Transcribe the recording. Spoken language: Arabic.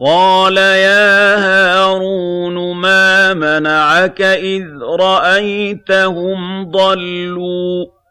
قَالَ يَا هَارُونُ مَا مَنَعَكَ إِذْ رَأَيْتَهُمْ ضَلُّوا